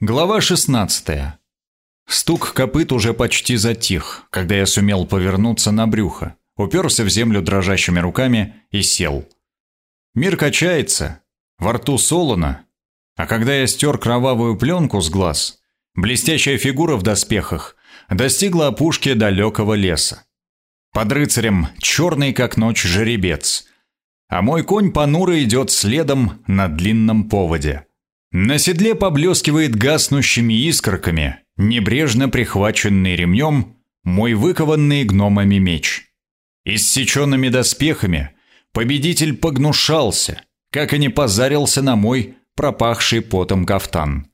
Глава 16. Стук копыт уже почти затих, когда я сумел повернуться на брюхо, уперся в землю дрожащими руками и сел. Мир качается, во рту солоно, а когда я стер кровавую пленку с глаз, блестящая фигура в доспехах достигла опушки далекого леса. Под рыцарем черный как ночь жеребец, а мой конь понуро идет следом на длинном поводе. На седле поблескивает гаснущими искорками, небрежно прихваченный ремнем, мой выкованный гномами меч. Иссеченными доспехами победитель погнушался, как и не позарился на мой пропахший потом кафтан.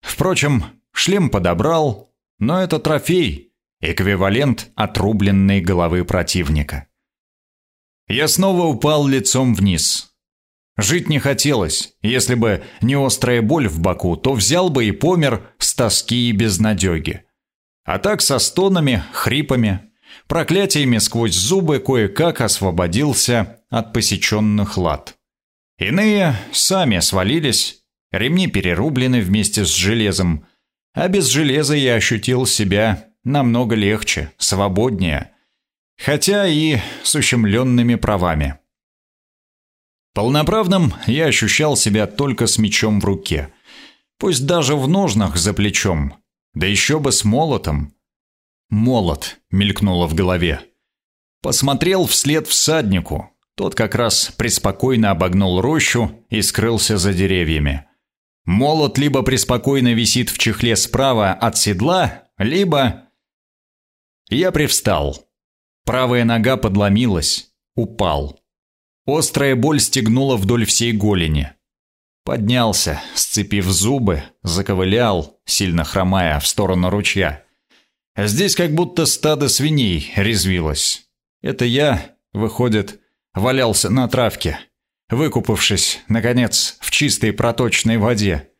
Впрочем, шлем подобрал, но это трофей, эквивалент отрубленной головы противника. Я снова упал лицом вниз, Жить не хотелось. Если бы не острая боль в боку, то взял бы и помер с тоски и безнадеги. А так со стонами, хрипами, проклятиями сквозь зубы кое-как освободился от посеченных лад. Иные сами свалились, ремни перерублены вместе с железом, а без железа я ощутил себя намного легче, свободнее, хотя и с ущемленными правами. Полноправным я ощущал себя только с мечом в руке. Пусть даже в ножнах за плечом. Да еще бы с молотом. «Молот», — мелькнуло в голове. Посмотрел вслед всаднику. Тот как раз преспокойно обогнул рощу и скрылся за деревьями. Молот либо преспокойно висит в чехле справа от седла, либо... Я привстал. Правая нога подломилась, упал. Острая боль стегнула вдоль всей голени. Поднялся, сцепив зубы, заковылял, сильно хромая, в сторону ручья. Здесь как будто стадо свиней резвилось. Это я, выходит, валялся на травке, выкупавшись, наконец, в чистой проточной воде.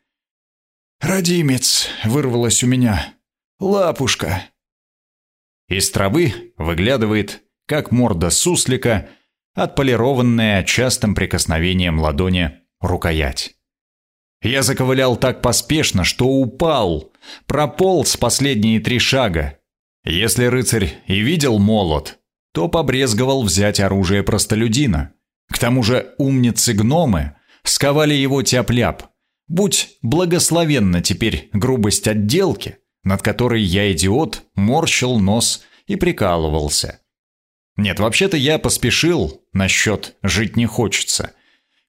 «Родимец!» — вырвалось у меня. «Лапушка!» Из травы выглядывает, как морда суслика, отполированная частым прикосновением ладони рукоять. Я заковылял так поспешно, что упал, прополз последние три шага. Если рыцарь и видел молот, то побрезговал взять оружие простолюдина. К тому же умницы-гномы сковали его тяп-ляп. Будь благословенна теперь грубость отделки, над которой я, идиот, морщил нос и прикалывался. Нет, вообще-то я поспешил насчет «жить не хочется».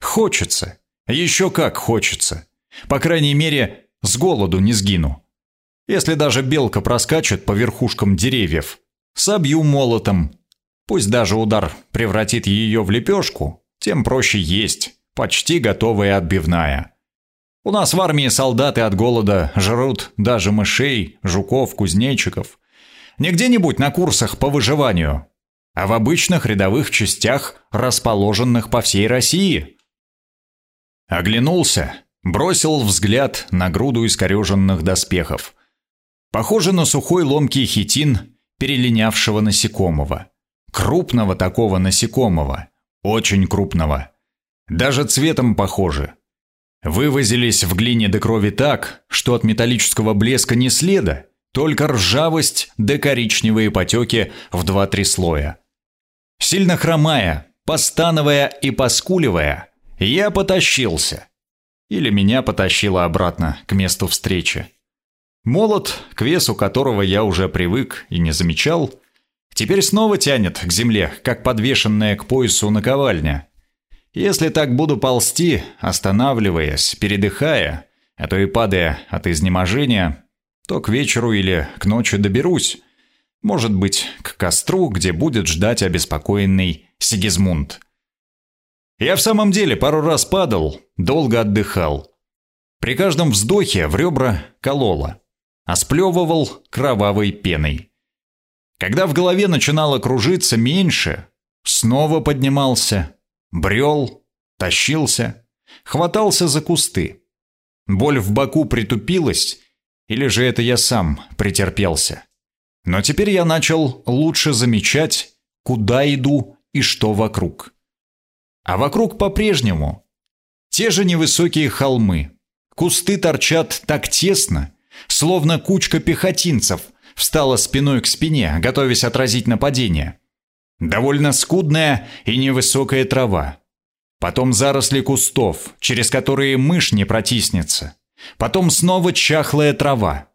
Хочется. Еще как хочется. По крайней мере, с голоду не сгину. Если даже белка проскачет по верхушкам деревьев, собью молотом. Пусть даже удар превратит ее в лепешку, тем проще есть, почти готовая отбивная. У нас в армии солдаты от голода жрут даже мышей, жуков, кузнечиков. Не где-нибудь на курсах по выживанию, а в обычных рядовых частях, расположенных по всей России. Оглянулся, бросил взгляд на груду искореженных доспехов. Похоже на сухой ломкий хитин перелинявшего насекомого. Крупного такого насекомого. Очень крупного. Даже цветом похоже. Вывозились в глине до крови так, что от металлического блеска не следа, только ржавость да коричневые потеки в два-три слоя. Сильно хромая, постановая и поскуливая, я потащился. Или меня потащило обратно к месту встречи. Молот, к весу которого я уже привык и не замечал, теперь снова тянет к земле, как подвешенная к поясу наковальня. Если так буду ползти, останавливаясь, передыхая, а то и падая от изнеможения, то к вечеру или к ночи доберусь, может быть, к костру, где будет ждать обеспокоенный Сигизмунд. Я в самом деле пару раз падал, долго отдыхал. При каждом вздохе в ребра кололо, а сплевывал кровавой пеной. Когда в голове начинало кружиться меньше, снова поднимался, брел, тащился, хватался за кусты. Боль в боку притупилась, или же это я сам претерпелся. Но теперь я начал лучше замечать, куда иду и что вокруг. А вокруг по-прежнему те же невысокие холмы, Кусты торчат так тесно, словно кучка пехотинцев встала спиной к спине, готовясь отразить нападение. Довольно скудная и невысокая трава. Потом заросли кустов, через которые мышь не протиснется. Потом снова чахлая трава.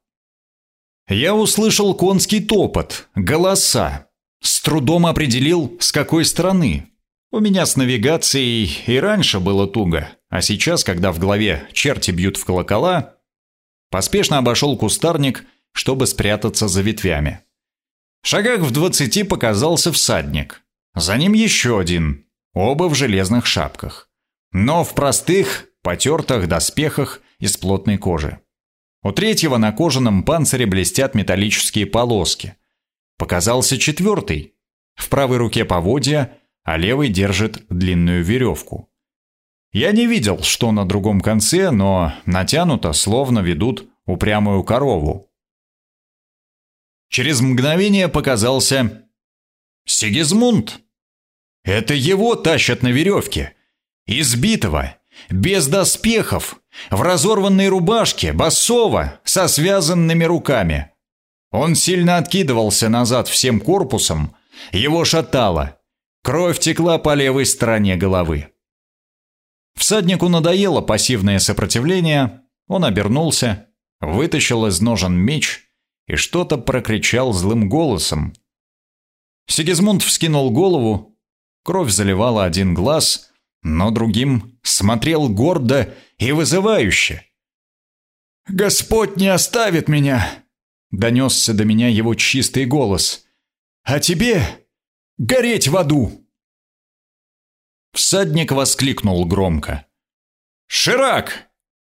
Я услышал конский топот, голоса. С трудом определил, с какой стороны. У меня с навигацией и раньше было туго, а сейчас, когда в голове черти бьют в колокола, поспешно обошел кустарник, чтобы спрятаться за ветвями. В шагах в двадцати показался всадник. За ним еще один, оба в железных шапках. Но в простых, потертых доспехах из плотной кожи. У третьего на кожаном панцире блестят металлические полоски. Показался четвертый. В правой руке поводья, а левый держит длинную веревку. Я не видел, что на другом конце, но натянуто, словно ведут упрямую корову. Через мгновение показался Сигизмунд. Это его тащат на веревке. Избитого, без доспехов, в разорванной рубашке, басова, со связанными руками. Он сильно откидывался назад всем корпусом, его шатало. Кровь текла по левой стороне головы. Всаднику надоело пассивное сопротивление, он обернулся, вытащил из ножен меч и что-то прокричал злым голосом. Сигизмунд вскинул голову, кровь заливала один глаз, но другим смотрел гордо и вызывающе. «Господь не оставит меня!» — донесся до меня его чистый голос. «А тебе гореть в аду!» Всадник воскликнул громко. «Ширак!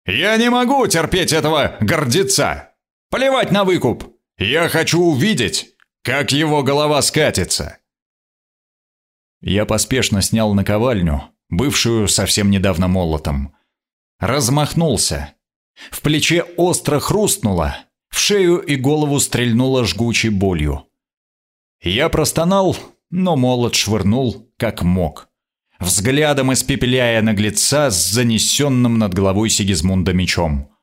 Я не могу терпеть этого гордеца!» Плевать на выкуп! Я хочу увидеть, как его голова скатится!» Я поспешно снял наковальню, бывшую совсем недавно молотом. Размахнулся. В плече остро хрустнуло, в шею и голову стрельнуло жгучей болью. Я простонал, но молот швырнул, как мог, взглядом испепеляя наглеца с занесенным над головой Сигизмунда мечом.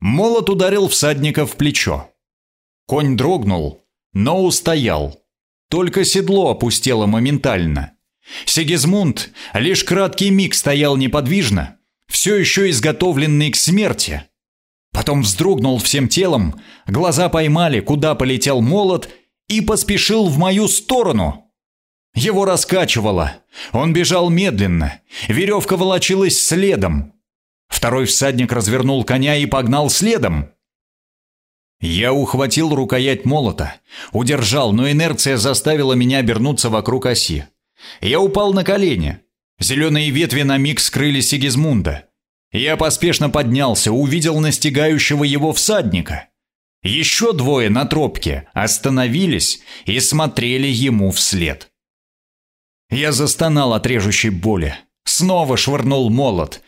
Молот ударил всадника в плечо. Конь дрогнул, но устоял. Только седло опустело моментально. Сигизмунд лишь краткий миг стоял неподвижно, все еще изготовленный к смерти. Потом вздрогнул всем телом, глаза поймали, куда полетел молот, и поспешил в мою сторону. Его раскачивало. Он бежал медленно. Веревка волочилась следом. Второй всадник развернул коня и погнал следом. Я ухватил рукоять молота, удержал, но инерция заставила меня обернуться вокруг оси. Я упал на колени. Зеленые ветви на миг скрыли Сигизмунда. Я поспешно поднялся, увидел настигающего его всадника. Еще двое на тропке остановились и смотрели ему вслед. Я застонал от режущей боли. Снова швырнул молот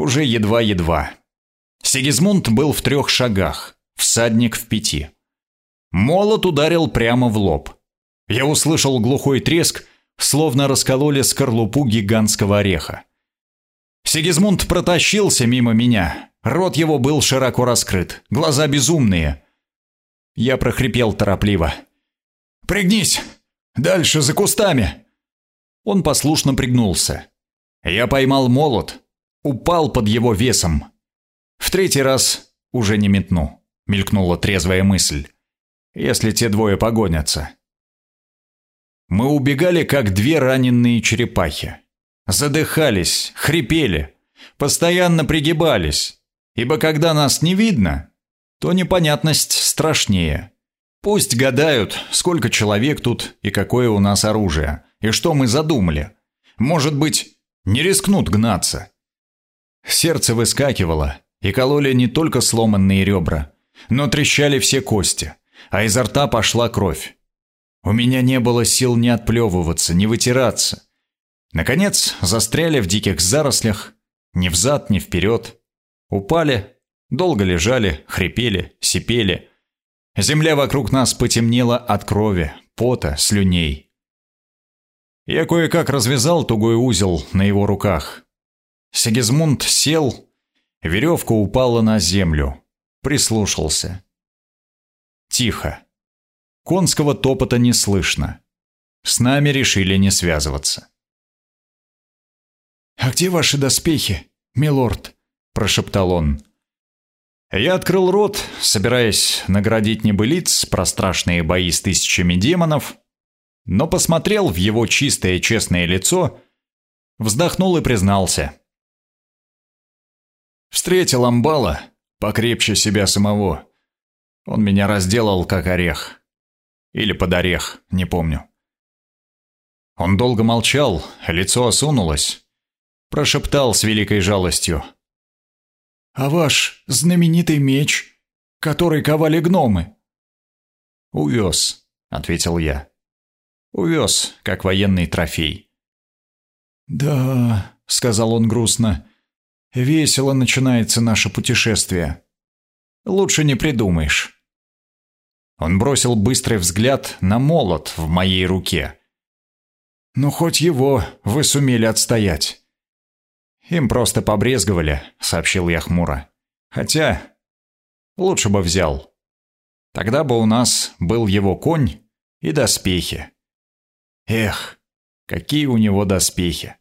уже едва-едва. Сигизмунд был в трех шагах, всадник в пяти. Молот ударил прямо в лоб. Я услышал глухой треск, словно раскололи скорлупу гигантского ореха. Сигизмунд протащился мимо меня. Рот его был широко раскрыт, глаза безумные. Я прохрипел торопливо. «Пригнись! Дальше, за кустами!» Он послушно пригнулся. Я поймал молот, упал под его весом. В третий раз уже не метну, мелькнула трезвая мысль. Если те двое погонятся. Мы убегали, как две раненые черепахи. Задыхались, хрипели, постоянно пригибались, ибо когда нас не видно, то непонятность страшнее. Пусть гадают, сколько человек тут и какое у нас оружие, и что мы задумали. Может быть, не рискнут гнаться. Сердце выскакивало, и кололи не только сломанные ребра, но трещали все кости, а изо рта пошла кровь. У меня не было сил ни отплевываться, ни вытираться. Наконец, застряли в диких зарослях, ни взад, ни вперед. Упали, долго лежали, хрипели, сипели. Земля вокруг нас потемнела от крови, пота, слюней. Я кое-как развязал тугой узел на его руках, Сигизмунд сел, Веревка упала на землю. Прислушался. Тихо. Конского топота не слышно. С нами решили не связываться. «А где ваши доспехи, милорд?» – прошептал он. Я открыл рот, собираясь наградить небылиц про страшные бои с тысячами демонов, но посмотрел в его чистое честное лицо, вздохнул и признался. Встретил амбала, покрепче себя самого. Он меня разделал как орех. Или под орех, не помню. Он долго молчал, лицо осунулось. Прошептал с великой жалостью. «А ваш знаменитый меч, который ковали гномы?» «Увез», — ответил я. «Увез, как военный трофей». «Да», — сказал он грустно, — «весело начинается наше путешествие. Лучше не придумаешь». Он бросил быстрый взгляд на молот в моей руке. Ну, хоть его вы сумели отстоять. Им просто побрезговали, сообщил я хмуро. Хотя, лучше бы взял. Тогда бы у нас был его конь и доспехи. Эх, какие у него доспехи.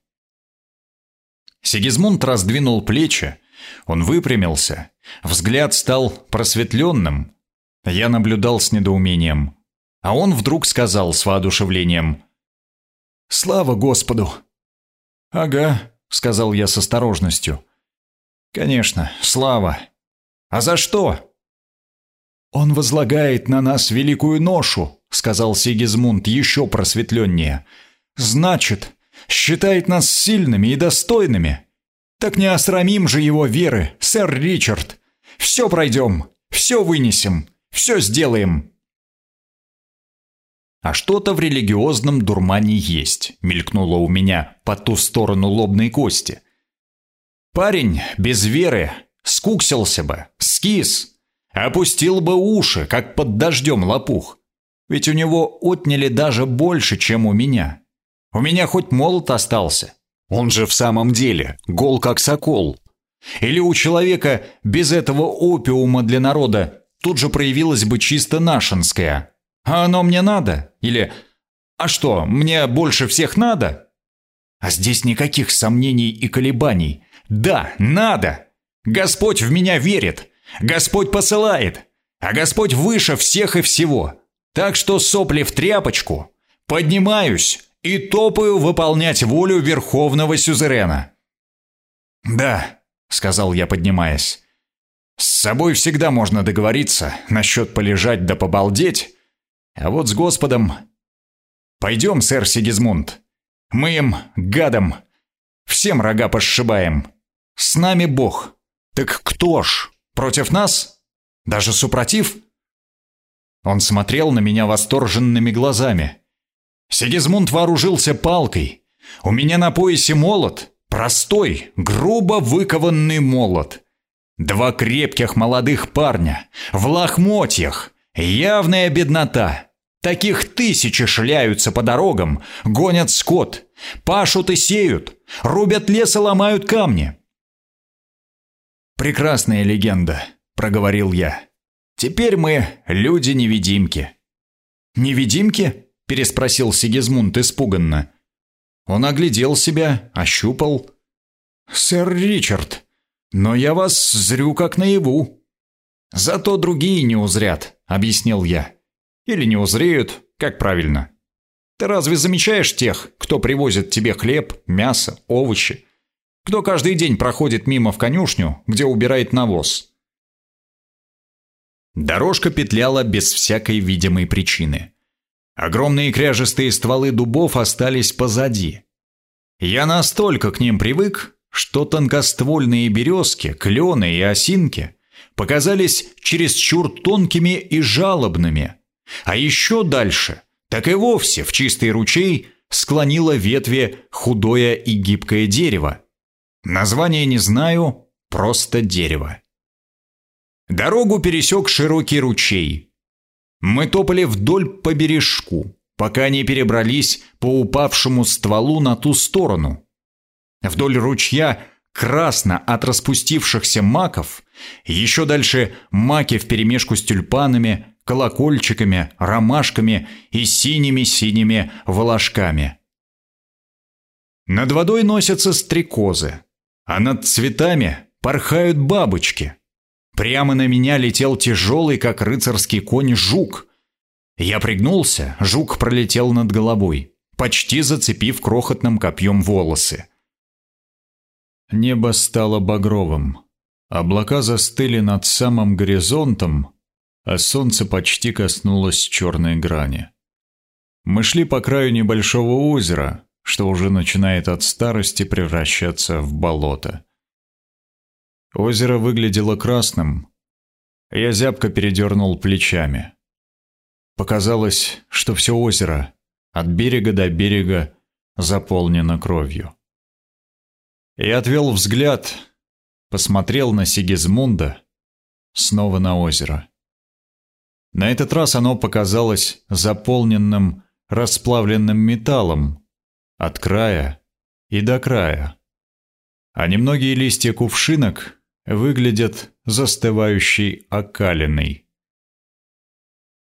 Сигизмунд раздвинул плечи, он выпрямился, взгляд стал просветленным. Я наблюдал с недоумением. А он вдруг сказал с воодушевлением. Слава Господу!» «Ага», — сказал я с осторожностью. «Конечно, слава. А за что?» «Он возлагает на нас великую ношу», — сказал Сигизмунд еще просветленнее. «Значит, считает нас сильными и достойными. Так не осрамим же его веры, сэр Ричард. Все пройдем, все вынесем, все сделаем». А что-то в религиозном дурмане есть, мелькнуло у меня по ту сторону лобной кости. Парень без веры скуксился бы, скис, опустил бы уши, как под дождем лопух. Ведь у него отняли даже больше, чем у меня. У меня хоть молот остался. Он же в самом деле гол как сокол. Или у человека без этого опиума для народа тут же проявилась бы чисто нашинская а оно мне надо? Или «А что, мне больше всех надо?» А здесь никаких сомнений и колебаний. Да, надо! Господь в меня верит. Господь посылает. А Господь выше всех и всего. Так что сопли в тряпочку. Поднимаюсь и топаю выполнять волю Верховного Сюзерена. «Да», — сказал я, поднимаясь. «С собой всегда можно договориться насчет полежать да побалдеть, а вот с Господом... Пойдем, сэр Сигизмунд. Мы им, гадам, всем рога пошибаем. С нами Бог. Так кто ж? Против нас? Даже супротив? Он смотрел на меня восторженными глазами. Сигизмунд вооружился палкой. У меня на поясе молот. Простой, грубо выкованный молот. Два крепких молодых парня. В лохмотьях. Явная беднота. Таких тысячи шляются по дорогам, гонят скот, пашут и сеют, рубят лес и ломают камни. «Прекрасная легенда», — проговорил я. «Теперь мы люди-невидимки». «Невидимки?» — переспросил Сигизмунд испуганно. Он оглядел себя, ощупал. «Сэр Ричард, но я вас зрю как наяву». «Зато другие не узрят», — объяснил я. Или не узреют, как правильно. Ты разве замечаешь тех, кто привозит тебе хлеб, мясо, овощи? Кто каждый день проходит мимо в конюшню, где убирает навоз? Дорожка петляла без всякой видимой причины. Огромные кряжестые стволы дубов остались позади. Я настолько к ним привык, что тонкоствольные березки, клены и осинки показались чересчур тонкими и жалобными – а еще дальше, так и вовсе в чистый ручей склонило ветви худое и гибкое дерево. Название не знаю, просто дерево. Дорогу пересек широкий ручей. Мы топали вдоль по бережку, пока не перебрались по упавшему стволу на ту сторону. Вдоль ручья красно от распустившихся маков, еще дальше маки вперемешку с тюльпанами, колокольчиками, ромашками и синими-синими волошками. Над водой носятся стрекозы, а над цветами порхают бабочки. Прямо на меня летел тяжелый, как рыцарский конь, жук. Я пригнулся, жук пролетел над головой, почти зацепив крохотным копьем волосы. Небо стало багровым. Облака застыли над самым горизонтом, а солнце почти коснулось черной грани. Мы шли по краю небольшого озера, что уже начинает от старости превращаться в болото. Озеро выглядело красным. Я зябко передернул плечами. Показалось, что все озеро, от берега до берега, заполнено кровью. Я отвел взгляд, посмотрел на Сигизмунда, снова на озеро. На этот раз оно показалось заполненным расплавленным металлом от края и до края. А немногие листья кувшинок выглядят застывающей окалиной.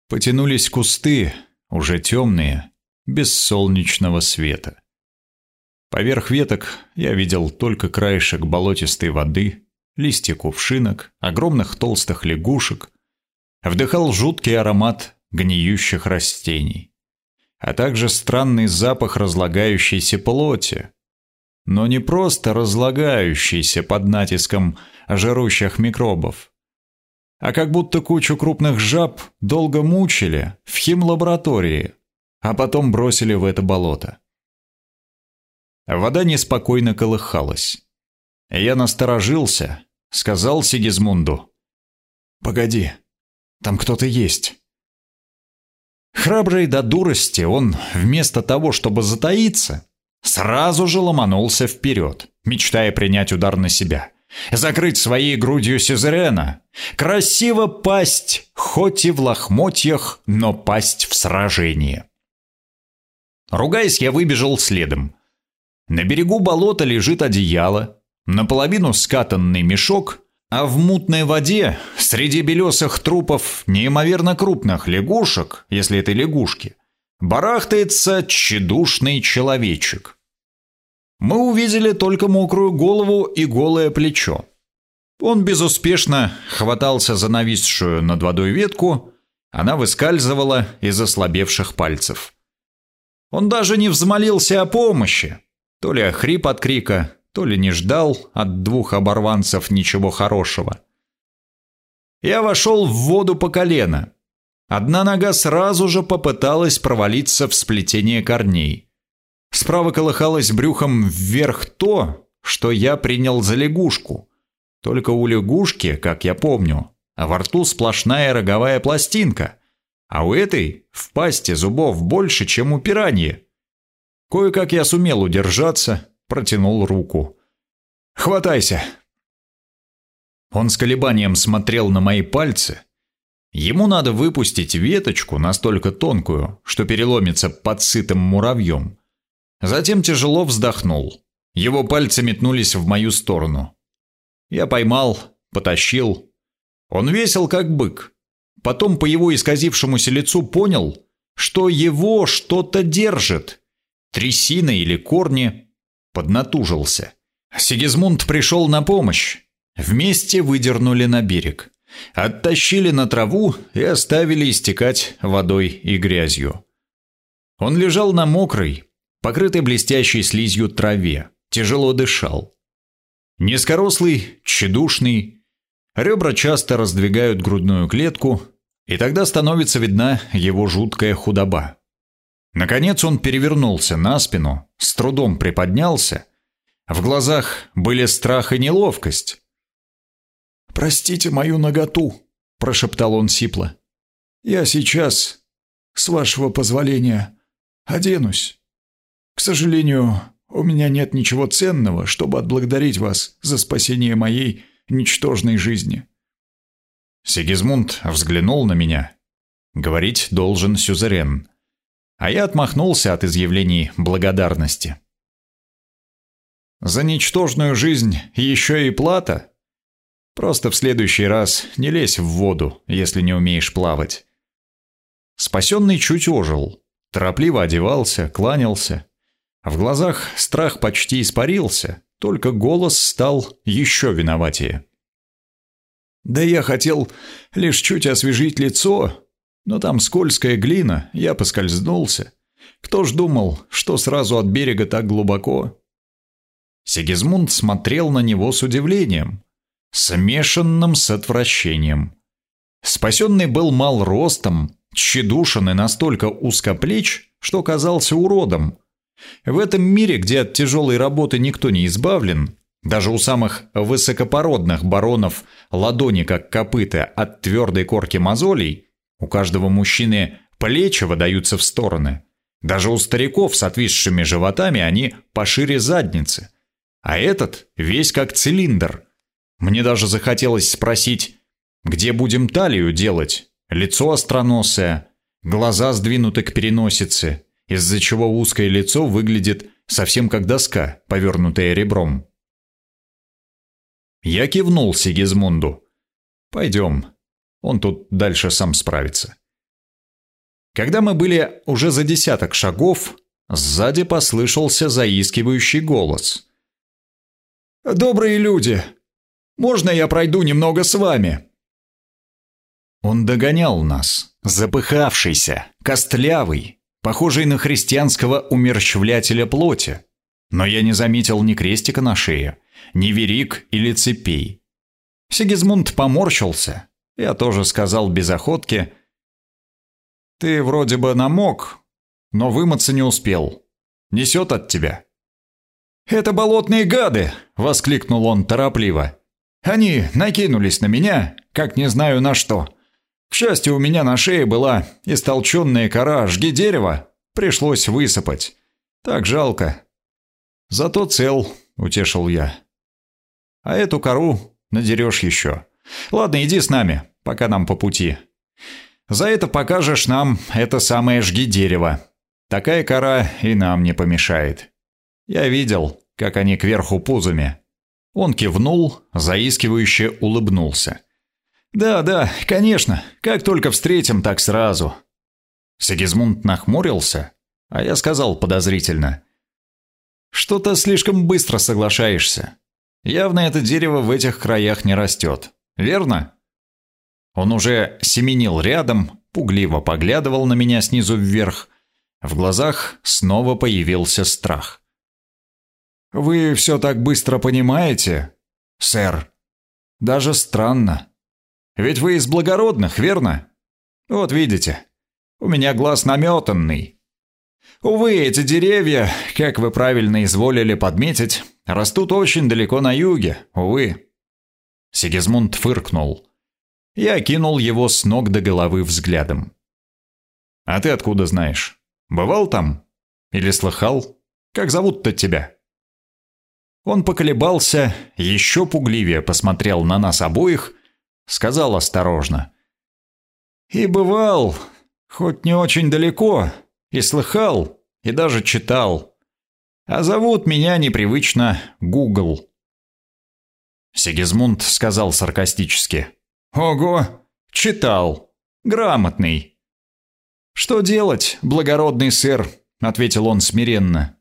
Потянулись кусты, уже темные, без солнечного света. Поверх веток я видел только краешек болотистой воды, листья кувшинок, огромных толстых лягушек, вдыхал жуткий аромат гниющих растений, а также странный запах разлагающейся плоти. Но не просто разлагающейся под натиском жирущих микробов, а как будто кучу крупных жаб долго мучили в химлаборатории, а потом бросили в это болото. Вода неспокойно колыхалась. Я насторожился, сказал Сигизмунду. «Погоди, там кто-то есть». Храбрый до дурости, он, вместо того, чтобы затаиться, сразу же ломанулся вперед, мечтая принять удар на себя. Закрыть своей грудью Сюзерена, красиво пасть, хоть и в лохмотьях, но пасть в сражении. Ругаясь, я выбежал следом. На берегу болота лежит одеяло, наполовину скатанный мешок, а в мутной воде, среди белесых трупов неимоверно крупных лягушек, если это лягушки, барахтается тщедушный человечек. Мы увидели только мокрую голову и голое плечо. Он безуспешно хватался за нависшую над водой ветку, она выскальзывала из ослабевших пальцев. Он даже не взмолился о помощи, то ли охрип от крика, то ли не ждал от двух оборванцев ничего хорошего. Я вошел в воду по колено. Одна нога сразу же попыталась провалиться в сплетение корней. Справа колыхалось брюхом вверх то, что я принял за лягушку. Только у лягушки, как я помню, во рту сплошная роговая пластинка, а у этой в пасти зубов больше, чем у пираньи. Кое-как я сумел удержаться, протянул руку. «Хватайся!» Он с колебанием смотрел на мои пальцы. Ему надо выпустить веточку настолько тонкую, что переломится под сытым муравьем. Затем тяжело вздохнул. Его пальцы метнулись в мою сторону. Я поймал, потащил. Он весел, как бык. Потом по его исказившемуся лицу понял, что его что-то держит, трясина или корни, поднатужился. Сигизмунд пришел на помощь. Вместе выдернули на берег. Оттащили на траву и оставили истекать водой и грязью. Он лежал на мокрой, покрытой блестящей слизью траве, тяжело дышал. Низкорослый, тщедушный, ребра часто раздвигают грудную клетку, и тогда становится видна его жуткая худоба. Наконец он перевернулся на спину, с трудом приподнялся. В глазах были страх и неловкость. «Простите мою наготу», – прошептал он сипло. «Я сейчас, с вашего позволения, оденусь. К сожалению, у меня нет ничего ценного, чтобы отблагодарить вас за спасение моей ничтожной жизни». Сигизмунд взглянул на меня. Говорить должен сюзерен а я отмахнулся от изъявлений благодарности. За ничтожную жизнь еще и плата? Просто в следующий раз не лезь в воду, если не умеешь плавать. Спасенный чуть ожил, торопливо одевался, кланялся. В глазах страх почти испарился, только голос стал еще виноватее. «Да я хотел лишь чуть освежить лицо, но там скользкая глина, я поскользнулся. Кто ж думал, что сразу от берега так глубоко?» Сигизмунд смотрел на него с удивлением, смешанным с отвращением. Спасенный был мал ростом, тщедушен и настолько узкоплеч, что казался уродом. В этом мире, где от тяжелой работы никто не избавлен, даже у самых высокопородных баронов ладони как копыта от твердой корки мозолей, у каждого мужчины плечи выдаются в стороны. Даже у стариков с отвисшими животами они пошире задницы. А этот весь как цилиндр. Мне даже захотелось спросить, где будем талию делать? Лицо остроносое, глаза сдвинуты к переносице, из-за чего узкое лицо выглядит совсем как доска, повернутая ребром. Я кивнул Сигизмунду. «Пойдем, он тут дальше сам справится». Когда мы были уже за десяток шагов, сзади послышался заискивающий голос. «Добрые люди, можно я пройду немного с вами?» Он догонял нас, запыхавшийся, костлявый, похожий на христианского умерщвлятеля плоти. Но я не заметил ни крестика на шее, ни верик или цепей. Сигизмунд поморщился. Я тоже сказал без охотки. «Ты вроде бы намок, но вымыться не успел. Несет от тебя». «Это болотные гады!» — воскликнул он торопливо. «Они накинулись на меня, как не знаю на что. К счастью, у меня на шее была истолченная кора жги дерева, пришлось высыпать. Так жалко. Зато цел, утешил я. А эту кору надерешь еще. Ладно, иди с нами, пока нам по пути. За это покажешь нам это самое жги дерево. Такая кора и нам не помешает. Я видел, как они кверху пузами. Он кивнул, заискивающе улыбнулся. «Да, да, конечно. Как только встретим, так сразу». Сигизмунд нахмурился, а я сказал подозрительно. «Что-то слишком быстро соглашаешься. Явно это дерево в этих краях не растет. Верно?» Он уже семенил рядом, пугливо поглядывал на меня снизу вверх. В глазах снова появился страх. «Вы все так быстро понимаете, сэр? Даже странно». Ведь вы из благородных, верно? Вот видите, у меня глаз наметанный. Увы, эти деревья, как вы правильно изволили подметить, растут очень далеко на юге, увы. Сигизмунд фыркнул. Я кинул его с ног до головы взглядом. «А ты откуда знаешь? Бывал там? Или слыхал? Как зовут-то тебя?» Он поколебался, еще пугливее посмотрел на нас обоих сказал осторожно. «И бывал, хоть не очень далеко, и слыхал, и даже читал. А зовут меня непривычно Гугл». Сигизмунд сказал саркастически. «Ого, читал. Грамотный». «Что делать, благородный сэр?» — ответил он смиренно.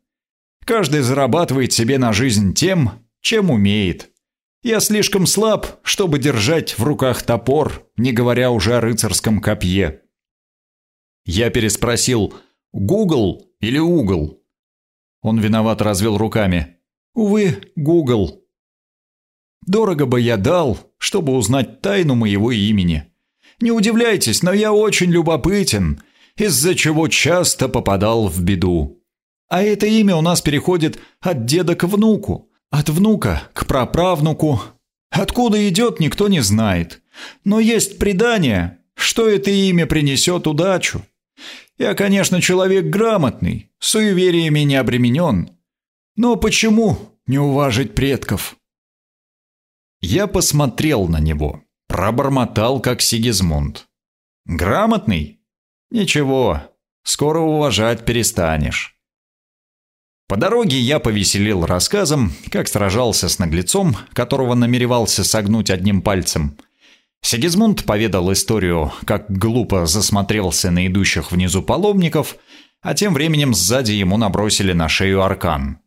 «Каждый зарабатывает себе на жизнь тем, чем умеет. Я слишком слаб, чтобы держать в руках топор, не говоря уже о рыцарском копье. Я переспросил «Гугл или угол?» Он виноват развел руками. «Увы, Гугл». Дорого бы я дал, чтобы узнать тайну моего имени. Не удивляйтесь, но я очень любопытен, из-за чего часто попадал в беду. А это имя у нас переходит от деда к внуку, от внука к праправнуку. Откуда идет, никто не знает. Но есть предание, что это имя принесет удачу. Я, конечно, человек грамотный, суевериями не обременен. Но почему не уважить предков? Я посмотрел на него, пробормотал, как Сигизмунд. Грамотный? Ничего, скоро уважать перестанешь. По дороге я повеселил рассказом, как сражался с наглецом, которого намеревался согнуть одним пальцем. Сигизмунд поведал историю, как глупо засмотрелся на идущих внизу паломников, а тем временем сзади ему набросили на шею аркан.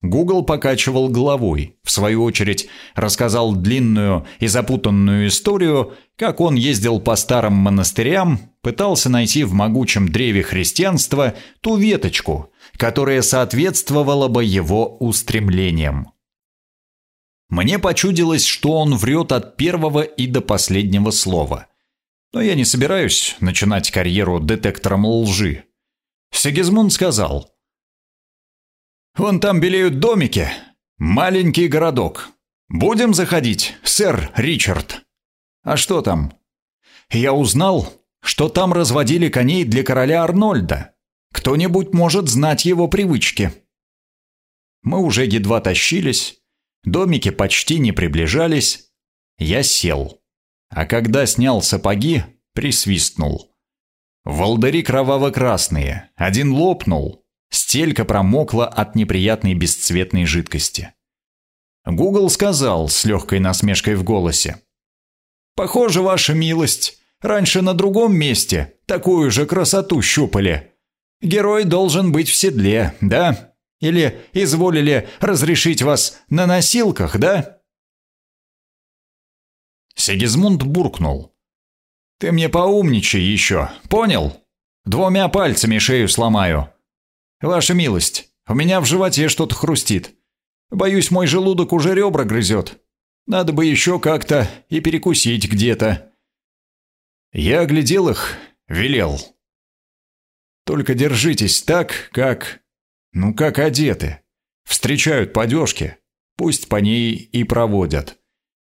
Гугл покачивал головой, в свою очередь рассказал длинную и запутанную историю, как он ездил по старым монастырям, пытался найти в могучем древе христианства ту веточку, которая соответствовала бы его устремлениям. Мне почудилось, что он врет от первого и до последнего слова. Но я не собираюсь начинать карьеру детектором лжи. Сигизмунд сказал. «Вон там белеют домики. Маленький городок. Будем заходить, сэр Ричард?» «А что там?» «Я узнал, что там разводили коней для короля Арнольда. Кто-нибудь может знать его привычки». Мы уже едва тащились, домики почти не приближались. Я сел, а когда снял сапоги, присвистнул. Волдыри кроваво-красные, один лопнул, стелька промокла от неприятной бесцветной жидкости. Гугл сказал с легкой насмешкой в голосе. «Похоже, ваша милость, раньше на другом месте такую же красоту щупали. Герой должен быть в седле, да? Или изволили разрешить вас на носилках, да?» Сигизмунд буркнул. «Ты мне поумничай еще, понял? Двумя пальцами шею сломаю. Ваша милость, у меня в животе что-то хрустит. Боюсь, мой желудок уже ребра грызет. Надо бы еще как-то и перекусить где-то». Я оглядел их, велел. «Только держитесь так, как... ну, как одеты. Встречают по одежке, пусть по ней и проводят.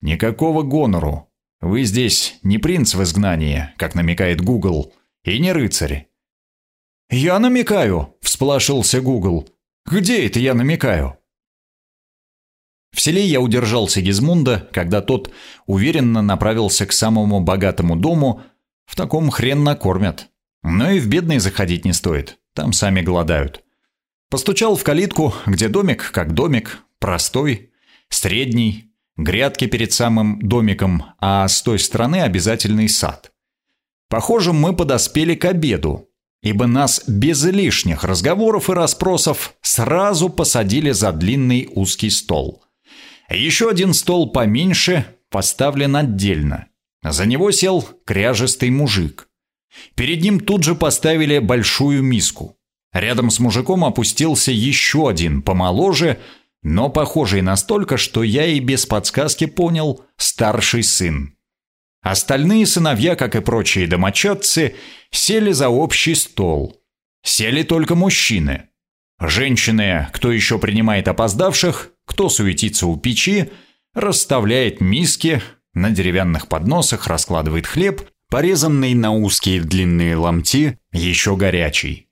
Никакого гонору, вы здесь не принц в изгнании, как намекает Гугл, и не рыцарь. «Я намекаю», — всполошился Гугл. «Где это я намекаю?» В селе я удержал Сигизмунда, когда тот уверенно направился к самому богатому дому. В таком хрен накормят. Но и в бедный заходить не стоит, там сами голодают. Постучал в калитку, где домик как домик, простой, средний, грядки перед самым домиком, а с той стороны обязательный сад. Похоже, мы подоспели к обеду, ибо нас без лишних разговоров и расспросов сразу посадили за длинный узкий стол. Еще один стол поменьше поставлен отдельно. За него сел кряжестый мужик. Перед ним тут же поставили большую миску. Рядом с мужиком опустился еще один, помоложе, но похожий настолько, что я и без подсказки понял старший сын. Остальные сыновья, как и прочие домочадцы, сели за общий стол. Сели только мужчины. Женщины, кто еще принимает опоздавших, кто суетится у печи, расставляет миски, на деревянных подносах раскладывает хлеб, порезанный на узкие длинные ломти, еще горячий.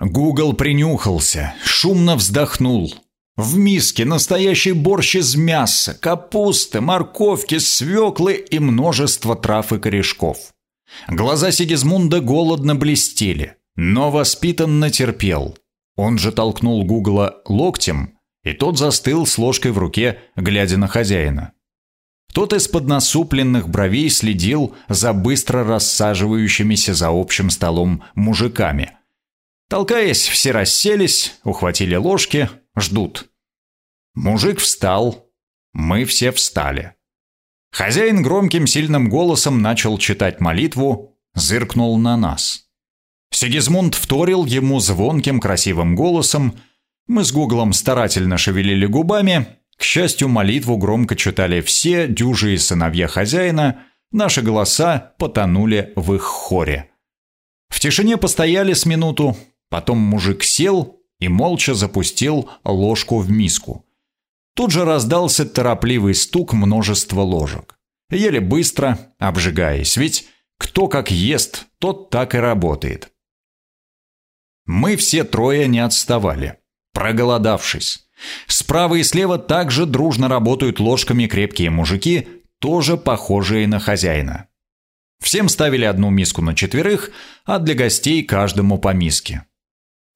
Гугл принюхался, шумно вздохнул. В миске настоящий борщ из мяса, капусты, морковки, свеклы и множество трав и корешков. Глаза Сигизмунда голодно блестели, но воспитанно терпел. Он же толкнул Гугла локтем, и тот застыл с ложкой в руке, глядя на хозяина. Тот из-под насупленных бровей следил за быстро рассаживающимися за общим столом мужиками. Толкаясь, все расселись, ухватили ложки, Ждут. Мужик встал. Мы все встали. Хозяин громким сильным голосом начал читать молитву, зыркнул на нас. Сигизмунд вторил ему звонким красивым голосом. Мы с Гуглом старательно шевелили губами. К счастью, молитву громко читали все дюжие сыновья хозяина. Наши голоса потонули в их хоре. В тишине постояли с минуту, потом мужик сел и молча запустил ложку в миску. Тут же раздался торопливый стук множества ложек. Еле быстро, обжигаясь, ведь кто как ест, тот так и работает. Мы все трое не отставали, проголодавшись. Справа и слева также дружно работают ложками крепкие мужики, тоже похожие на хозяина. Всем ставили одну миску на четверых, а для гостей каждому по миске.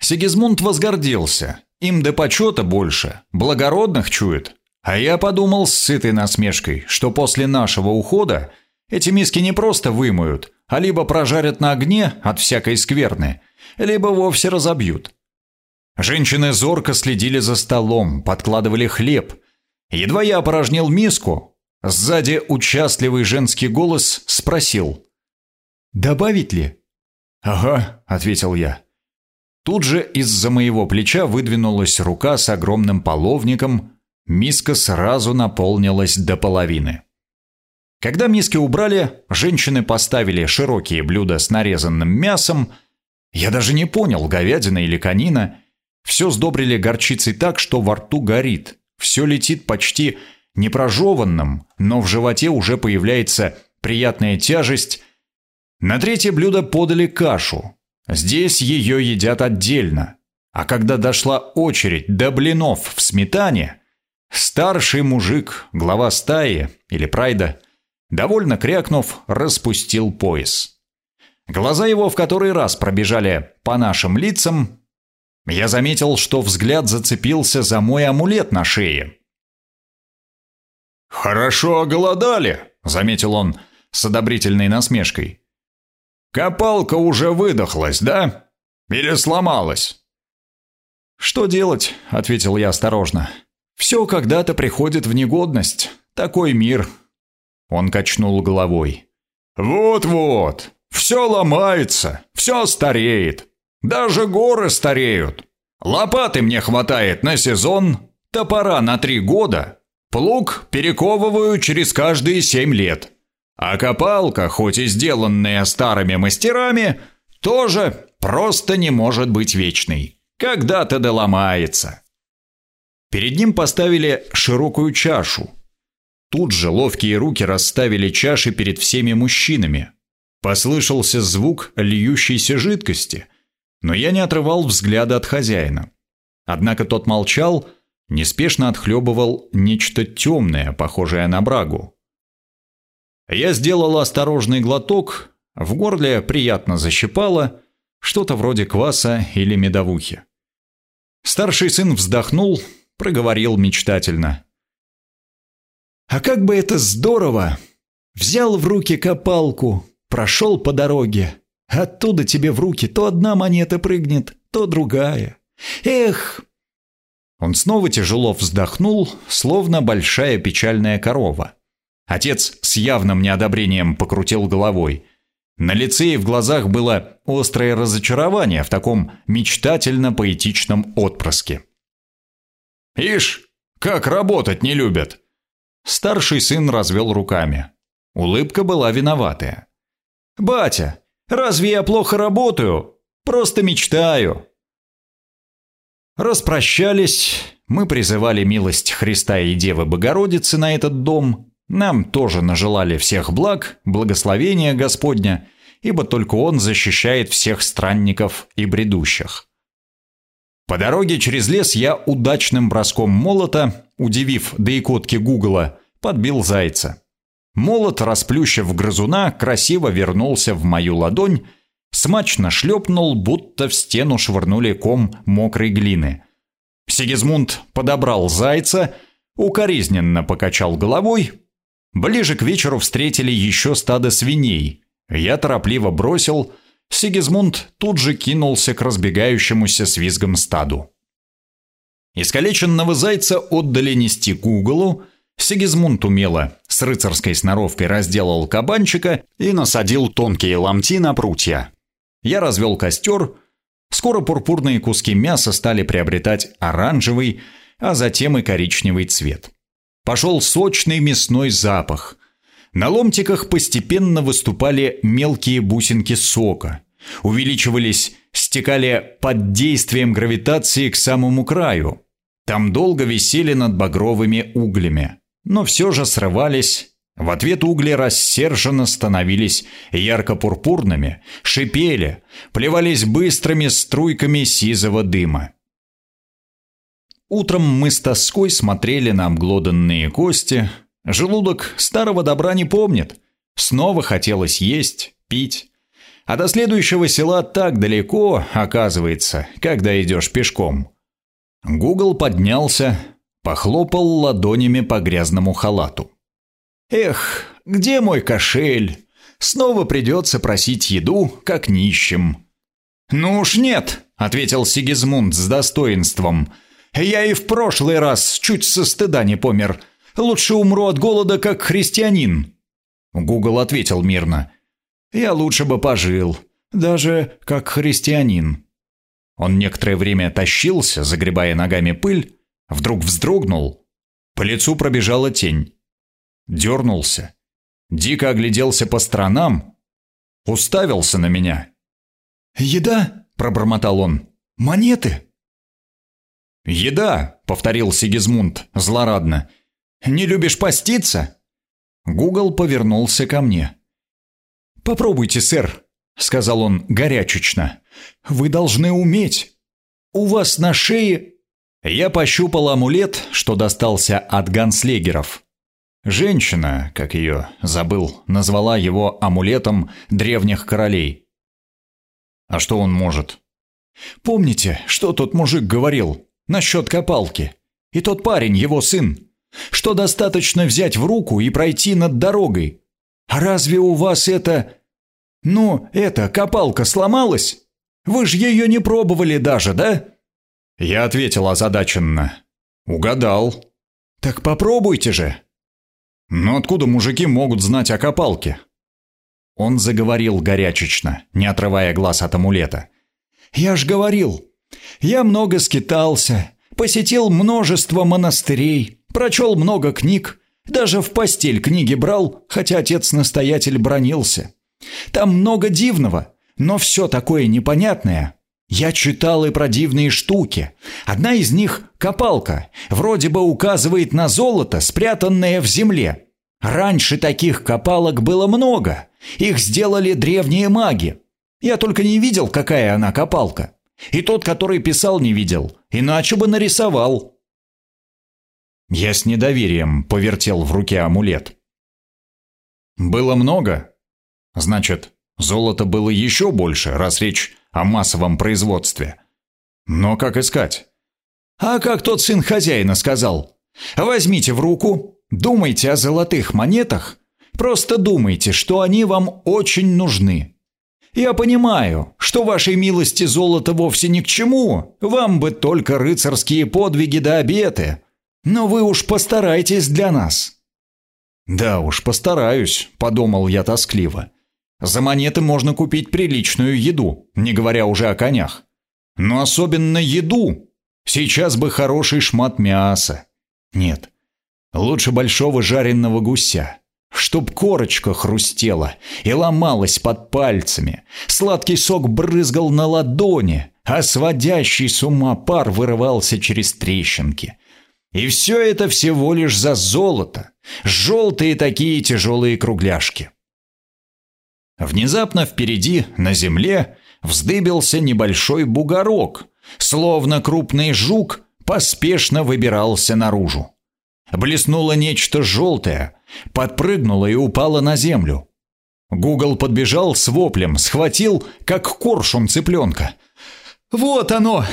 Сигизмунд возгордился. Им до почета больше, благородных чует. А я подумал с сытой насмешкой, что после нашего ухода эти миски не просто вымоют, а либо прожарят на огне от всякой скверны, либо вовсе разобьют. Женщины зорко следили за столом, подкладывали хлеб. Едва я опорожнил миску, сзади участливый женский голос спросил. «Добавить ли?» «Ага», — ответил я. Тут же из-за моего плеча выдвинулась рука с огромным половником, миска сразу наполнилась до половины. Когда миски убрали, женщины поставили широкие блюда с нарезанным мясом. Я даже не понял, говядина или конина. Все сдобрили горчицей так, что во рту горит. Все летит почти непрожеванным, но в животе уже появляется приятная тяжесть. На третье блюдо подали кашу, Здесь ее едят отдельно. А когда дошла очередь до блинов в сметане, старший мужик, глава стаи или прайда, довольно крякнув, распустил пояс. Глаза его в который раз пробежали по нашим лицам. Я заметил, что взгляд зацепился за мой амулет на шее. «Хорошо оголодали», — заметил он с одобрительной насмешкой. Копалка уже выдохлась, да? Или сломалась?» «Что делать?» — ответил я осторожно. «Все когда-то приходит в негодность. Такой мир». Он качнул головой. «Вот-вот. Все ломается, все стареет. Даже горы стареют. Лопаты мне хватает на сезон, топора на три года, плуг перековываю через каждые семь лет. А копалка, хоть и сделанная старыми мастерами, тоже просто не может быть вечной. Когда-то доломается. Перед ним поставили широкую чашу. Тут же ловкие руки расставили чаши перед всеми мужчинами. Послышался звук льющейся жидкости, но я не отрывал взгляда от хозяина. Однако тот молчал, неспешно отхлебывал нечто темное, похожее на брагу. Я сделал осторожный глоток, в горле приятно защипало, что-то вроде кваса или медовухи. Старший сын вздохнул, проговорил мечтательно. «А как бы это здорово! Взял в руки копалку, прошел по дороге. Оттуда тебе в руки то одна монета прыгнет, то другая. Эх!» Он снова тяжело вздохнул, словно большая печальная корова. Отец с явным неодобрением покрутил головой. На лице и в глазах было острое разочарование в таком мечтательно-поэтичном отпрыске. «Ишь, как работать не любят!» Старший сын развел руками. Улыбка была виноватая. «Батя, разве я плохо работаю? Просто мечтаю!» Распрощались, мы призывали милость Христа и Девы Богородицы на этот дом, нам тоже нажелали всех благ, благословения Господня, ибо только Он защищает всех странников и бредущих. По дороге через лес я удачным броском молота, удивив до икотки Гугла, подбил зайца. Молот, расплющив грызуна, красиво вернулся в мою ладонь, смачно шлепнул, будто в стену швырнули ком мокрой глины. Сигизмунд подобрал зайца, укоризненно покачал головой, Ближе к вечеру встретили еще стадо свиней. Я торопливо бросил, Сигизмунд тут же кинулся к разбегающемуся с стаду. Искалеченного зайца отдали нести к уголу, Сигизмунд умело с рыцарской сноровкой разделал кабанчика и насадил тонкие ломти на прутья. Я развел костер, скоро пурпурные куски мяса стали приобретать оранжевый, а затем и коричневый цвет пошел сочный мясной запах. На ломтиках постепенно выступали мелкие бусинки сока. Увеличивались, стекали под действием гравитации к самому краю. Там долго висели над багровыми углями. Но все же срывались. В ответ угли рассерженно становились ярко-пурпурными, шипели, плевались быстрыми струйками сизого дыма. Утром мы с тоской смотрели на обглоданные кости. Желудок старого добра не помнит. Снова хотелось есть, пить. А до следующего села так далеко, оказывается, когда идешь пешком. Гугл поднялся, похлопал ладонями по грязному халату. «Эх, где мой кошель? Снова придется просить еду, как нищим». «Ну уж нет», — ответил Сигизмунд с достоинством. «Я и в прошлый раз чуть со стыда не помер. Лучше умру от голода, как христианин». Гугл ответил мирно. «Я лучше бы пожил, даже как христианин». Он некоторое время тащился, загребая ногами пыль, вдруг вздрогнул. По лицу пробежала тень. Дернулся. Дико огляделся по сторонам. Уставился на меня. «Еда?» – пробормотал он. «Монеты?» «Еда!» – повторил Сигизмунд злорадно. «Не любишь поститься?» Гугл повернулся ко мне. «Попробуйте, сэр», — сказал он горячечно. «Вы должны уметь. У вас на шее...» Я пощупал амулет, что достался от ганслегеров. Женщина, как ее забыл, назвала его амулетом древних королей. А что он может? Помните, что тот мужик говорил насчет копалки? И тот парень, его сын, что достаточно взять в руку и пройти над дорогой. А разве у вас это... Ну, эта копалка сломалась? Вы же ее не пробовали даже, да?» Я ответил озадаченно. «Угадал». «Так попробуйте же». «Но откуда мужики могут знать о копалке?» Он заговорил горячечно, не отрывая глаз от амулета. «Я ж говорил, я много скитался, посетил множество монастырей, Прочел много книг, даже в постель книги брал, хотя отец-настоятель бронился. Там много дивного, но все такое непонятное. Я читал и про дивные штуки. Одна из них — копалка, вроде бы указывает на золото, спрятанное в земле. Раньше таких копалок было много. Их сделали древние маги. Я только не видел, какая она копалка. И тот, который писал, не видел. Иначе бы нарисовал. Я с недоверием повертел в руке амулет. Было много? Значит, золота было еще больше, раз речь о массовом производстве. Но как искать? А как тот сын хозяина сказал? Возьмите в руку, думайте о золотых монетах, просто думайте, что они вам очень нужны. Я понимаю, что вашей милости золото вовсе ни к чему, вам бы только рыцарские подвиги да обеты, но вы уж постарайтесь для нас». «Да уж, постараюсь», — подумал я тоскливо. «За монеты можно купить приличную еду, не говоря уже о конях. Но особенно еду. Сейчас бы хороший шмат мяса. Нет, лучше большого жареного гуся, чтоб корочка хрустела и ломалась под пальцами, сладкий сок брызгал на ладони, а сводящий с ума пар вырывался через трещинки. И все это всего лишь за золото. Желтые такие тяжелые кругляшки. Внезапно впереди, на земле, вздыбился небольшой бугорок, словно крупный жук поспешно выбирался наружу. Блеснуло нечто желтое, подпрыгнуло и упало на землю. Гугл подбежал с воплем, схватил, как коршун цыпленка. «Вот оно!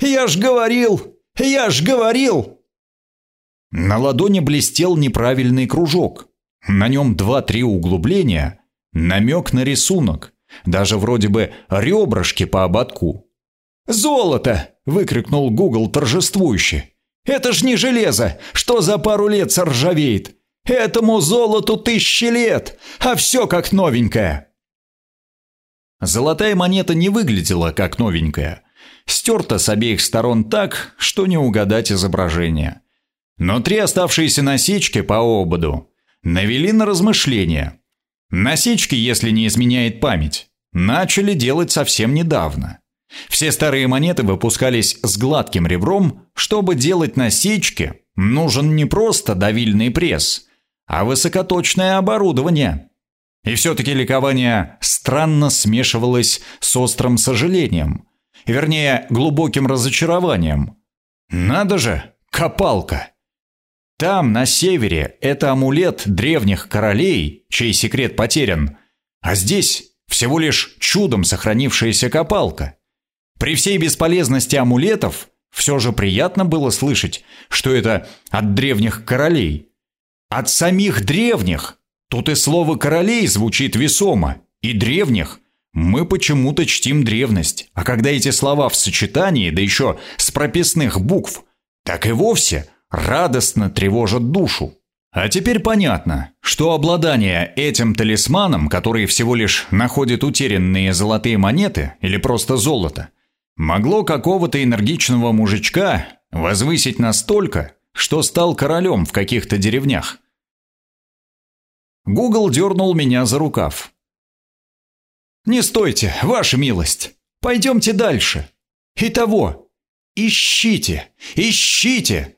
Я ж говорил! Я ж говорил!» На ладони блестел неправильный кружок. На нем два-три углубления, намек на рисунок, даже вроде бы ребрышки по ободку. «Золото!» — выкрикнул Гугл торжествующе. «Это ж не железо, что за пару лет соржавеет! Этому золоту тысячи лет, а все как новенькое!» Золотая монета не выглядела как новенькая. Стерта с обеих сторон так, что не угадать изображение. Но три оставшиеся насечки по ободу навели на размышления. Насечки, если не изменяет память, начали делать совсем недавно. Все старые монеты выпускались с гладким ребром, чтобы делать насечки, нужен не просто давильный пресс, а высокоточное оборудование. И все-таки ликование странно смешивалось с острым сожалением, вернее, глубоким разочарованием. Надо же, копалка! Там, на севере, это амулет древних королей, чей секрет потерян. А здесь всего лишь чудом сохранившаяся копалка. При всей бесполезности амулетов все же приятно было слышать, что это от древних королей. От самих древних. Тут и слово «королей» звучит весомо. И древних. Мы почему-то чтим древность. А когда эти слова в сочетании, да еще с прописных букв, так и вовсе радостно тревожат душу. А теперь понятно, что обладание этим талисманом, который всего лишь находит утерянные золотые монеты или просто золото, могло какого-то энергичного мужичка возвысить настолько, что стал королем в каких-то деревнях. Гугл дернул меня за рукав. «Не стойте, ваша милость! Пойдемте дальше! Итого, ищите, ищите!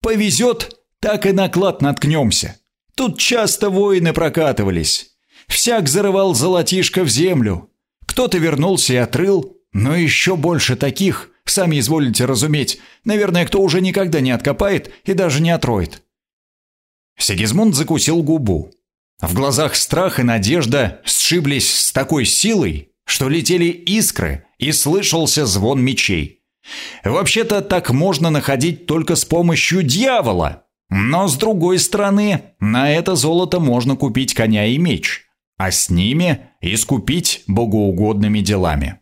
Повезет, так и на клад наткнемся. Тут часто воины прокатывались. Всяк зарывал золотишко в землю. Кто-то вернулся и отрыл, но еще больше таких, сами изволите разуметь, наверное, кто уже никогда не откопает и даже не отроет. Сигизмунд закусил губу. В глазах страх и надежда сшиблись с такой силой, что летели искры и слышался звон мечей. Вообще-то так можно находить только с помощью дьявола, но с другой стороны, на это золото можно купить коня и меч, а с ними искупить богоугодными делами.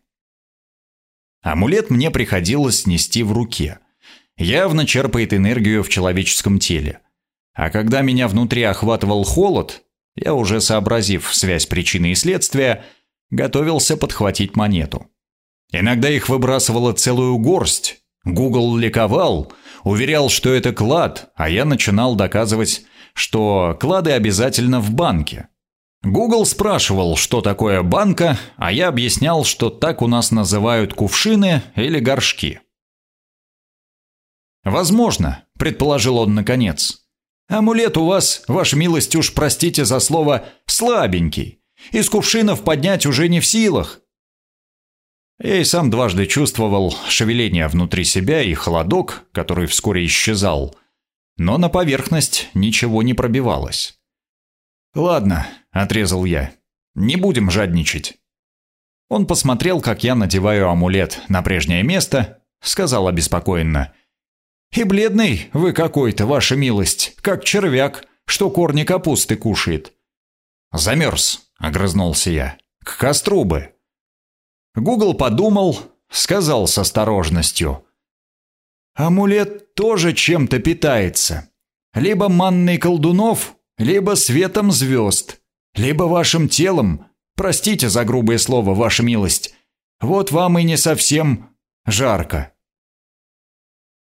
Амулет мне приходилось нести в руке. Явно черпает энергию в человеческом теле. А когда меня внутри охватывал холод, я уже сообразив связь причины и следствия, готовился подхватить монету. Иногда их выбрасывала целую горсть. Гугл ликовал – Уверял, что это клад, а я начинал доказывать, что клады обязательно в банке. Google спрашивал, что такое банка, а я объяснял, что так у нас называют кувшины или горшки. «Возможно», — предположил он наконец. «Амулет у вас, ваша милость, уж простите за слово, слабенький. Из кувшинов поднять уже не в силах. Я и сам дважды чувствовал шевеление внутри себя и холодок, который вскоре исчезал. Но на поверхность ничего не пробивалось. «Ладно», — отрезал я, — «не будем жадничать». Он посмотрел, как я надеваю амулет на прежнее место, сказал обеспокоенно. «И бледный вы какой-то, ваша милость, как червяк, что корни капусты кушает». «Замерз», — огрызнулся я. «К костру бы». Гугл подумал, сказал с осторожностью. «Амулет тоже чем-то питается. Либо манной колдунов, либо светом звезд, либо вашим телом. Простите за грубое слово, ваша милость. Вот вам и не совсем жарко».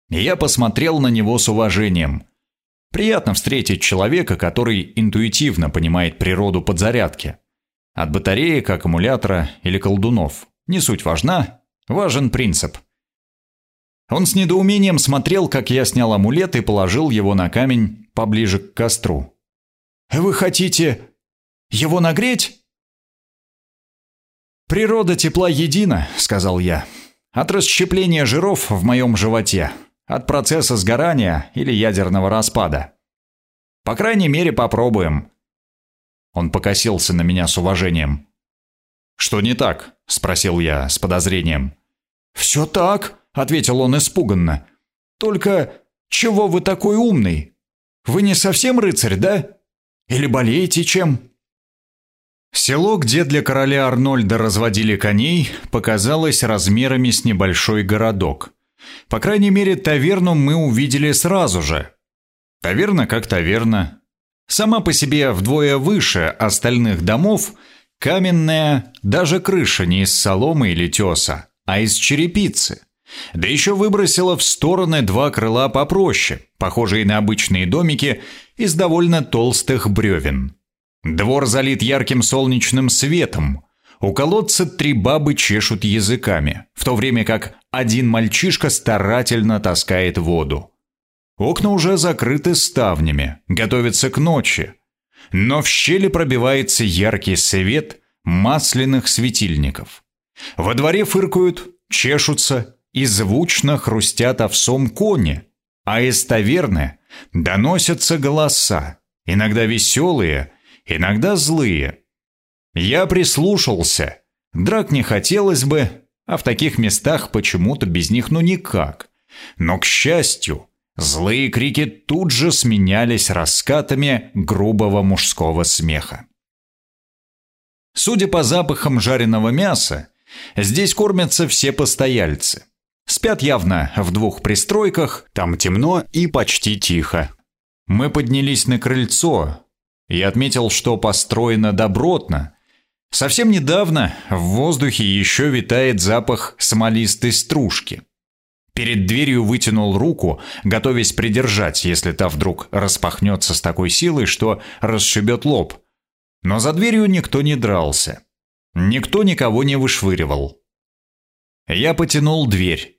Я посмотрел на него с уважением. Приятно встретить человека, который интуитивно понимает природу подзарядки. От батареи, аккумулятора или колдунов. Не суть важна, важен принцип. Он с недоумением смотрел, как я снял амулет и положил его на камень поближе к костру. «Вы хотите его нагреть?» «Природа тепла едина», — сказал я. «От расщепления жиров в моем животе, от процесса сгорания или ядерного распада. По крайней мере, попробуем». Он покосился на меня с уважением. «Что не так?» – спросил я с подозрением. «Все так», – ответил он испуганно. «Только чего вы такой умный? Вы не совсем рыцарь, да? Или болеете чем?» Село, где для короля Арнольда разводили коней, показалось размерами с небольшой городок. По крайней мере, таверну мы увидели сразу же. Таверна как таверна. Сама по себе вдвое выше остальных домов – Каменная, даже крыша не из соломы или теса, а из черепицы. Да еще выбросила в стороны два крыла попроще, похожие на обычные домики из довольно толстых бревен. Двор залит ярким солнечным светом. У колодца три бабы чешут языками, в то время как один мальчишка старательно таскает воду. Окна уже закрыты ставнями, готовятся к ночи, но в щели пробивается яркий свет масляных светильников. Во дворе фыркают, чешутся и звучно хрустят овсом кони, а из таверны доносятся голоса, иногда веселые, иногда злые. Я прислушался. Драк не хотелось бы, а в таких местах почему-то без них ну никак. Но, к счастью, злые крики тут же сменялись раскатами грубого мужского смеха. Судя по запахам жареного мяса, здесь кормятся все постояльцы. Спят явно в двух пристройках, там темно и почти тихо. Мы поднялись на крыльцо. И отметил, что построено добротно. Совсем недавно в воздухе еще витает запах смолистой стружки. Перед дверью вытянул руку, готовясь придержать, если та вдруг распахнется с такой силой, что расшибет лоб. Но за дверью никто не дрался. Никто никого не вышвыривал. Я потянул дверь.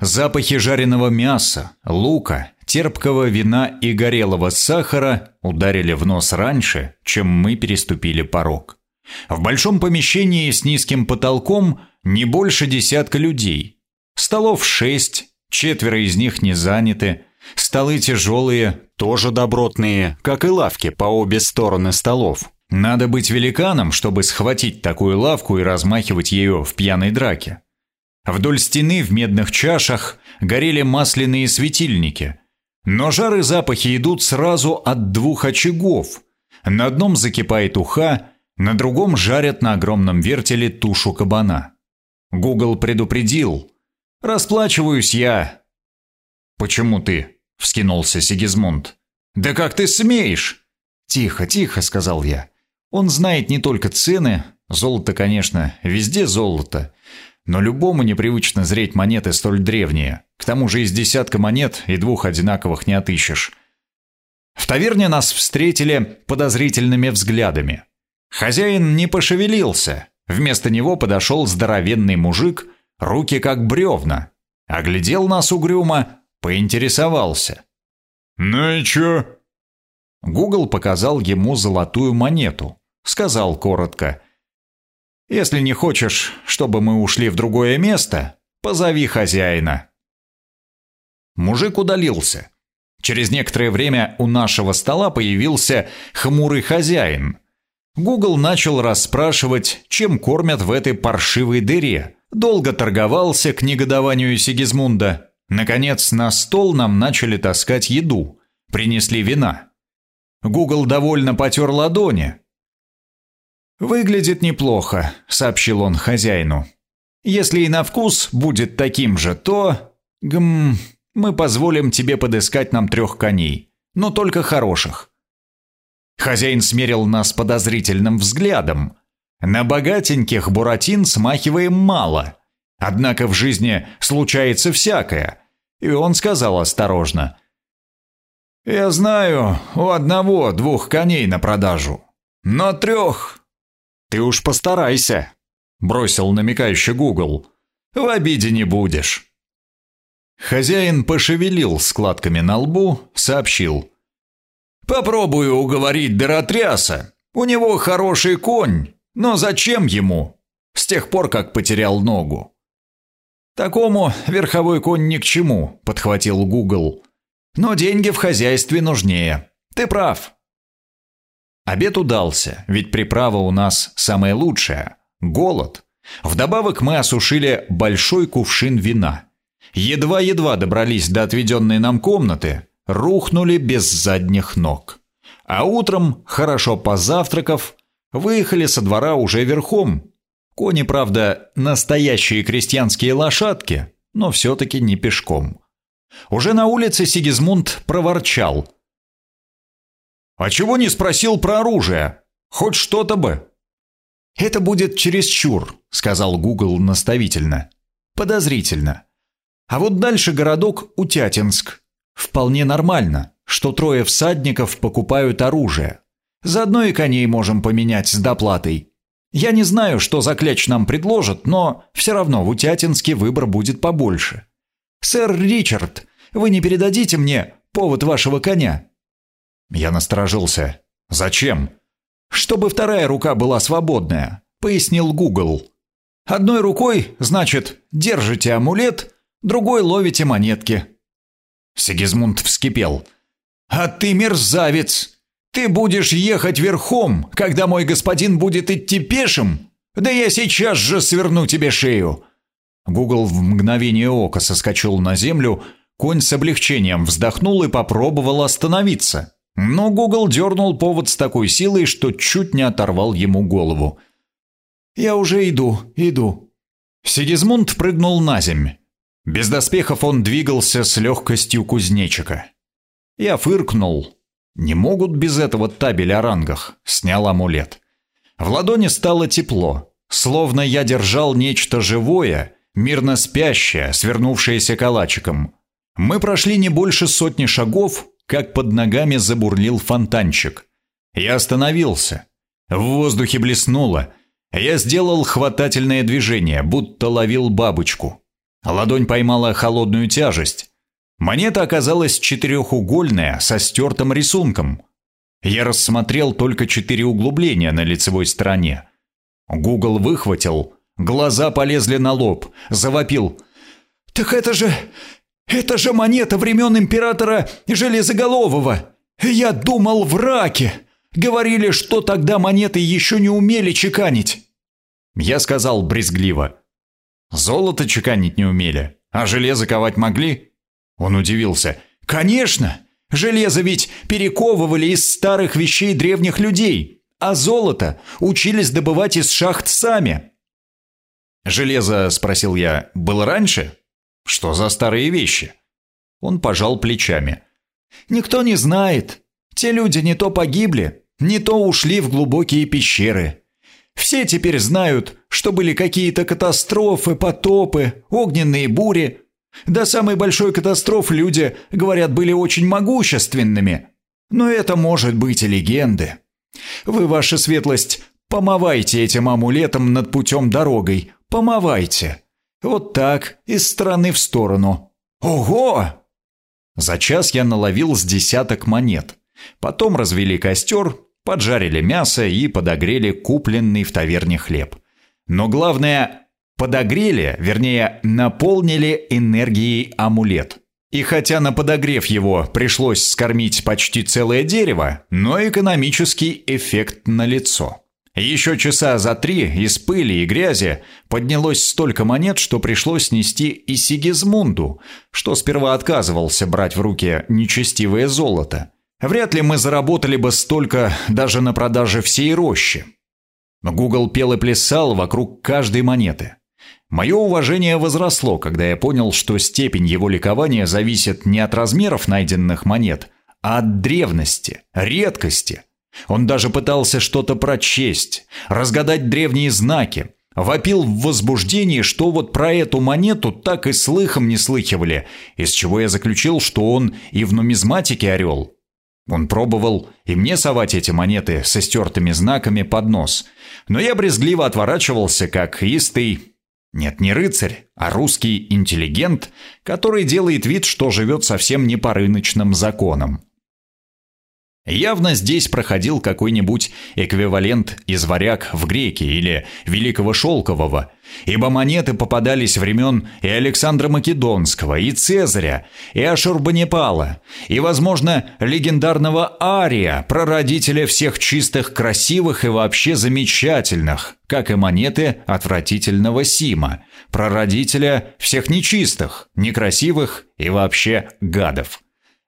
Запахи жареного мяса, лука, терпкого вина и горелого сахара ударили в нос раньше, чем мы переступили порог. В большом помещении с низким потолком не больше десятка людей. Столов шесть, четверо из них не заняты. Столы тяжелые, тоже добротные, как и лавки по обе стороны столов. Надо быть великаном, чтобы схватить такую лавку и размахивать ею в пьяной драке. Вдоль стены в медных чашах горели масляные светильники. Но жары запахи идут сразу от двух очагов. На одном закипает уха, на другом жарят на огромном вертеле тушу кабана. Гугл предупредил. «Расплачиваюсь я». «Почему ты?» — вскинулся Сигизмунд. «Да как ты смеешь?» «Тихо, тихо», — сказал я. «Он знает не только цены, золото, конечно, везде золото, но любому непривычно зреть монеты столь древние. К тому же из десятка монет и двух одинаковых не отыщешь. В таверне нас встретили подозрительными взглядами. Хозяин не пошевелился. Вместо него подошел здоровенный мужик, руки как бревна. Оглядел нас угрюмо, поинтересовался. «Ну и чё?» Гугл показал ему золотую монету. Сказал коротко. Если не хочешь, чтобы мы ушли в другое место, позови хозяина». Мужик удалился. Через некоторое время у нашего стола появился хмурый хозяин. Гугл начал расспрашивать, чем кормят в этой паршивой дыре. Долго торговался к негодованию Сигизмунда. Наконец, на стол нам начали таскать еду. Принесли вина. Гугл довольно потер ладони, «Выглядит неплохо», — сообщил он хозяину. «Если и на вкус будет таким же, то... Гм... Мы позволим тебе подыскать нам трех коней, но только хороших». Хозяин смерил нас подозрительным взглядом. На богатеньких буратин смахиваем мало. Однако в жизни случается всякое. И он сказал осторожно. «Я знаю, у одного двух коней на продажу. Но трех «Ты уж постарайся», — бросил намекающий Гугл. «В обиде не будешь». Хозяин пошевелил складками на лбу, сообщил. «Попробую уговорить Доротряса. У него хороший конь, но зачем ему? С тех пор, как потерял ногу». «Такому верховой конь ни к чему», — подхватил Гугл. «Но деньги в хозяйстве нужнее. Ты прав. Обед удался, ведь приправа у нас самая лучшая – голод. Вдобавок мы осушили большой кувшин вина. Едва-едва добрались до отведенной нам комнаты, рухнули без задних ног. А утром, хорошо позавтракав, выехали со двора уже верхом. Кони, правда, настоящие крестьянские лошадки, но все-таки не пешком. Уже на улице Сигизмунд проворчал – а чего не спросил про оружие? Хоть что-то бы. Это будет чересчур, сказал Гугл наставительно. Подозрительно. А вот дальше городок Утятинск. Вполне нормально, что трое всадников покупают оружие. Заодно и коней можем поменять с доплатой. Я не знаю, что за кляч нам предложат, но все равно в Утятинске выбор будет побольше. Сэр Ричард, вы не передадите мне повод вашего коня? Я насторожился. «Зачем?» «Чтобы вторая рука была свободная», — пояснил Гугл. «Одной рукой, значит, держите амулет, другой ловите монетки». Сигизмунд вскипел. «А ты мерзавец! Ты будешь ехать верхом, когда мой господин будет идти пешим? Да я сейчас же сверну тебе шею!» Гугл в мгновение ока соскочил на землю, конь с облегчением вздохнул и попробовал остановиться. Но Гугл дернул повод с такой силой, что чуть не оторвал ему голову. «Я уже иду, иду». Сигизмунд прыгнул на земь. Без доспехов он двигался с легкостью кузнечика. Я фыркнул, не могут без этого табеля о рангах. Снял амулет. В ладони стало тепло, словно я держал нечто живое, мирно спящее, свернувшееся калачиком. Мы прошли не больше сотни шагов, как под ногами забурлил фонтанчик. Я остановился. В воздухе блеснуло. Я сделал хватательное движение, будто ловил бабочку. Ладонь поймала холодную тяжесть. Монета оказалась четырехугольная, со стертым рисунком. Я рассмотрел только четыре углубления на лицевой стороне. Гугл выхватил, глаза полезли на лоб, завопил. «Так это же... это же монета времен императора Железоголового! Я думал в раке! Говорили, что тогда монеты еще не умели чеканить!» Я сказал брезгливо. «Золото чеканить не умели, а железо ковать могли?» Он удивился. «Конечно! Железо ведь перековывали из старых вещей древних людей, а золото учились добывать из шахт сами». «Железо, — спросил я, — было раньше? Что за старые вещи?» Он пожал плечами. «Никто не знает. Те люди не то погибли, не то ушли в глубокие пещеры. Все теперь знают, что были какие-то катастрофы, потопы, огненные бури, до самой большой катастрофы люди, говорят, были очень могущественными. Но это может быть и легенды. Вы, ваша светлость, помывайте этим амулетом над путем дорогой. Помывайте. Вот так, из стороны в сторону. Ого! За час я наловил с десяток монет. Потом развели костер, поджарили мясо и подогрели купленный в таверне хлеб. Но главное, Подогрели, вернее, наполнили энергией амулет. И хотя на подогрев его пришлось скормить почти целое дерево, но экономический эффект налицо. Еще часа за три из пыли и грязи поднялось столько монет, что пришлось нести и Сигизмунду, что сперва отказывался брать в руки нечестивое золото. Вряд ли мы заработали бы столько даже на продаже всей рощи. Гугл пел и плясал вокруг каждой монеты. Мое уважение возросло, когда я понял, что степень его ликования зависит не от размеров найденных монет, а от древности, редкости. Он даже пытался что-то прочесть, разгадать древние знаки, вопил в возбуждении, что вот про эту монету так и слыхом не слыхивали, из чего я заключил, что он и в нумизматике орел. Он пробовал и мне совать эти монеты со стертыми знаками под нос, но я брезгливо отворачивался, как истый нет, не рыцарь, а русский интеллигент, который делает вид, что живет совсем не по рыночным законам. Явно здесь проходил какой-нибудь эквивалент из варяг в греки или Великого Шелкового, ибо монеты попадались времен и Александра Македонского, и Цезаря, и Ашурбанипала, и, возможно, легендарного Ария, прародителя всех чистых, красивых и вообще замечательных, как и монеты отвратительного Сима, прародителя всех нечистых, некрасивых и вообще гадов.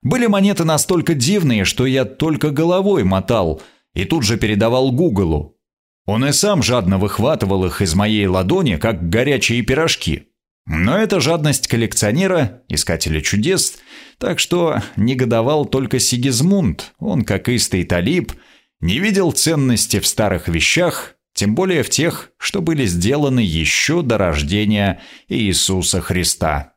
Были монеты настолько дивные, что я только головой мотал и тут же передавал Гуглу. Он и сам жадно выхватывал их из моей ладони, как горячие пирожки. Но это жадность коллекционера, искателя чудес, так что негодовал только Сигизмунд, он, как истый талиб, не видел ценности в старых вещах, тем более в тех, что были сделаны еще до рождения Иисуса Христа.